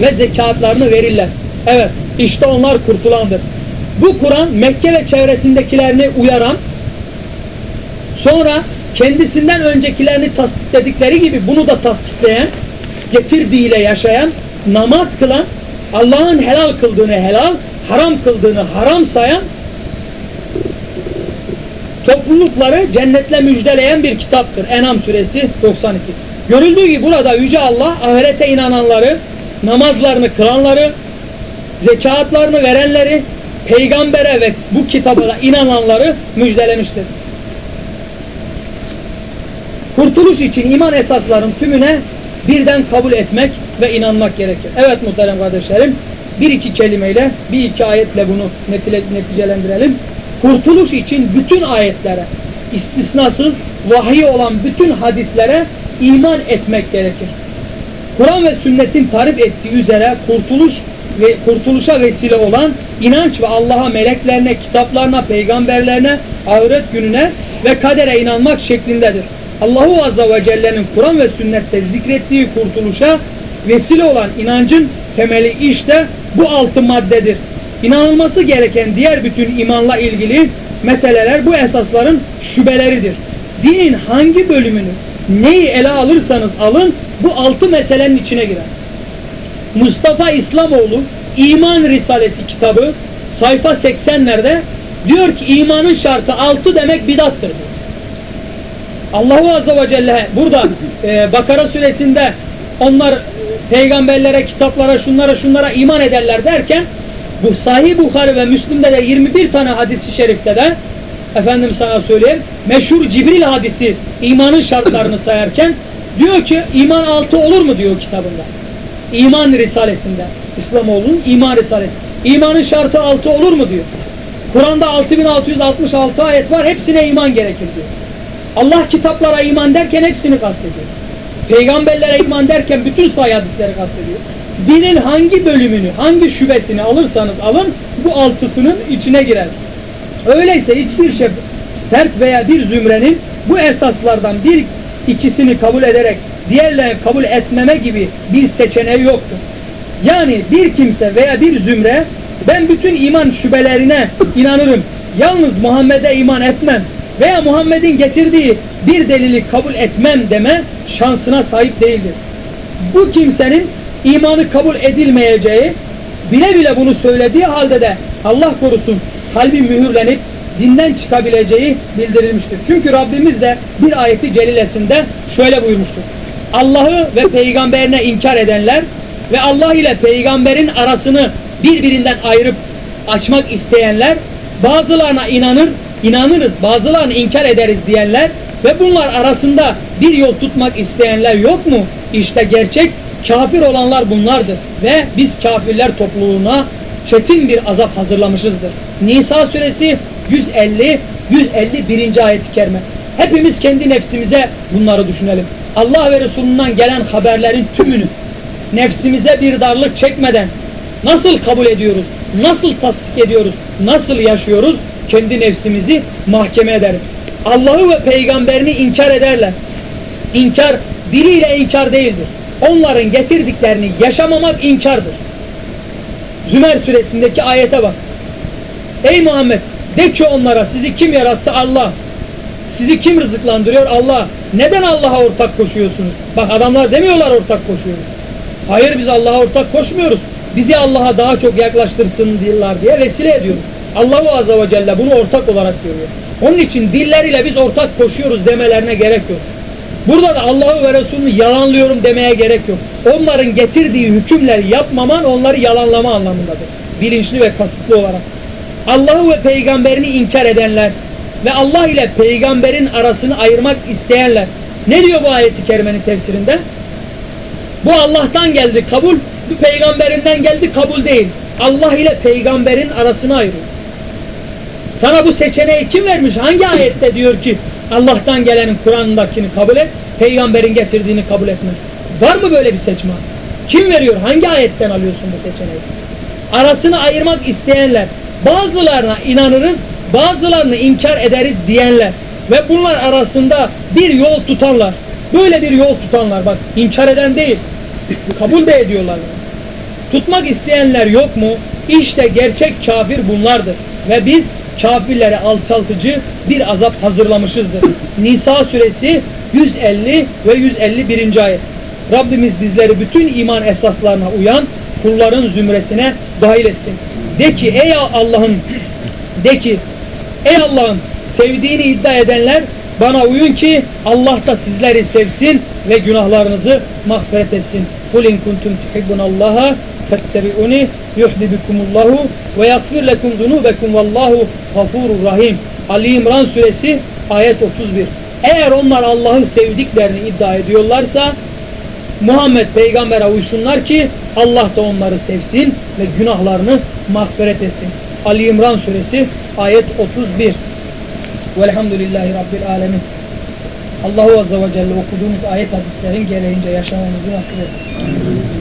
ve zekatlarını verirler. Evet işte onlar kurtulandır. Bu Kur'an Mekke ve çevresindekilerini uyaran sonra kendisinden öncekilerini tasdikledikleri gibi bunu da tasdikleyen getirdiğiyle yaşayan namaz kılan Allah'ın helal kıldığını helal haram kıldığını haram sayan toplulukları cennetle müjdeleyen bir kitaptır. Enam suresi 92. Görüldüğü gibi burada Yüce Allah ahirete inananları, namazlarını kılanları, zekatlarını verenleri, peygambere ve bu kitaba inananları müjdelemiştir. Kurtuluş için iman esasların tümüne birden kabul etmek ve inanmak gerekir. Evet muhterem kardeşlerim, bir iki kelimeyle, bir iki ayetle bunu neticelendirelim. Kurtuluş için bütün ayetlere, istisnasız vahiy olan bütün hadislere iman etmek gerekir. Kur'an ve sünnetin tarif ettiği üzere kurtuluş ve kurtuluşa vesile olan inanç ve Allah'a, meleklerine, kitaplarına, peygamberlerine, ahiret gününe ve kadere inanmak şeklindedir. Allahu Azza ve Celle'nin Kur'an ve sünnette zikrettiği kurtuluşa vesile olan inancın temeli işte bu altı maddedir. İnanılması gereken diğer bütün imanla ilgili meseleler bu esasların şübeleridir. Dinin hangi bölümünü, neyi ele alırsanız alın bu altı meselenin içine girer. Mustafa İslamoğlu İman Risalesi kitabı sayfa 80'lerde diyor ki imanın şartı altı demek bidattır. Allahu Azze ve Celle burada e, Bakara suresinde onlar e, peygamberlere, kitaplara, şunlara, şunlara iman ederler derken bu Sahih Bukhari ve Müslim'de de 21 tane hadisi şerifte de efendim sana söyleyeyim meşhur Cibril hadisi imanın şartlarını sayarken diyor ki iman altı olur mu diyor kitabında. İman Risalesinde. İslamoğlu'nun iman Risalesi. İmanın şartı altı olur mu diyor. Kur'an'da 6666 ayet var. Hepsine iman gerekir diyor. Allah kitaplara iman derken hepsini kastediyor. Peygamberlere iman derken bütün sayı hadisleri kastediyor. Dinin hangi bölümünü, hangi şubesini alırsanız alın bu altısının içine girer. Öyleyse hiçbir şey fert veya bir zümrenin bu esaslardan bir ikisini kabul ederek diğerlerini kabul etmeme gibi bir seçeneği yoktur. Yani bir kimse veya bir zümre ben bütün iman şübelerine inanırım. Yalnız Muhammed'e iman etmem veya Muhammed'in getirdiği bir delili kabul etmem deme şansına sahip değildir. Bu kimsenin imanı kabul edilmeyeceği bile bile bunu söylediği halde de Allah korusun kalbi mühürlenip dinden çıkabileceği bildirilmiştir. Çünkü Rabbimiz de bir ayeti celilesinde şöyle buyurmuştur. Allah'ı ve peygamberine inkar edenler ve Allah ile peygamberin arasını birbirinden ayırıp açmak isteyenler bazılarına inanır, inanırız, bazılarını inkar ederiz diyenler ve bunlar arasında bir yol tutmak isteyenler yok mu? İşte gerçek kafir olanlar bunlardır ve biz kafirler topluluğuna çetin bir azap hazırlamışızdır. Nisa suresi 150 151. ayet-i kerime. Hepimiz kendi nefsimize bunları düşünelim. Allah ve Resulünden gelen haberlerin tümünü nefsimize bir darlık çekmeden nasıl kabul ediyoruz, nasıl tasdik ediyoruz, nasıl yaşıyoruz kendi nefsimizi mahkeme ederim. Allah'ı ve peygamberini inkar ederler. İnkar diliyle inkar değildir. Onların getirdiklerini yaşamamak inkardır. Zümer suresindeki ayete bak. Ey Muhammed de ki onlara sizi kim yarattı? Allah. Sizi kim rızıklandırıyor? Allah. Neden Allah'a ortak koşuyorsunuz? Bak adamlar demiyorlar ortak koşuyoruz. Hayır biz Allah'a ortak koşmuyoruz. Bizi Allah'a daha çok yaklaştırsın diyorlar diye vesile ediyoruz. Allahu Azze ve Celle bunu ortak olarak görüyor. Onun için dilleriyle biz ortak koşuyoruz demelerine gerek yok. Burada da Allah'ı ve Resulünü yalanlıyorum demeye gerek yok. Onların getirdiği hükümler yapmaman onları yalanlama anlamındadır. Bilinçli ve kasıtlı olarak. Allah'ı ve peygamberini inkar edenler ve Allah ile peygamberin arasını ayırmak isteyenler. Ne diyor bu ayeti kerimenin tefsirinde? Bu Allah'tan geldi kabul, bu peygamberinden geldi kabul değil. Allah ile peygamberin arasını ayırıyor. Sana bu seçeneği kim vermiş? Hangi ayette diyor ki Allah'tan gelenin Kur'an'dakini kabul et, peygamberin getirdiğini kabul etme. Var mı böyle bir seçme? Kim veriyor? Hangi ayetten alıyorsun bu seçeneği? Arasını ayırmak isteyenler, bazılarına inanırız, bazılarını inkar ederiz diyenler ve bunlar arasında bir yol tutanlar, böyle bir yol tutanlar bak inkar eden değil, kabul de ediyorlar. Tutmak isteyenler yok mu? İşte gerçek kafir bunlardır. Ve biz kafirlere alçaltıcı bir azap hazırlamışızdır. Nisa suresi 150 ve 151. ayet. Rabbimiz bizleri bütün iman esaslarına uyan kulların zümresine dahil etsin. De ki ey Allah'ın de ki ey Allah'ın sevdiğini iddia edenler bana uyun ki Allah da sizleri sevsin ve günahlarınızı mağfiret etsin. Kul in kuntum tuhibbunallaha fettebi'uni yuhibbukumullahu ve yaghfir lekum zunubekum vallahu gafurur rahim. Ali İmran suresi ayet 31. Eğer onlar Allah'ı sevdiklerini iddia ediyorlarsa Muhammed peygambere uysunlar ki Allah da onları sevsin ve günahlarını mağfiret etsin. Ali İmran suresi ayet 31. Velhamdülillahi Rabbil alemin. Allahu Azze ve Celle okuduğumuz ayet hadislerin gereğince yaşamamızı nasip etsin.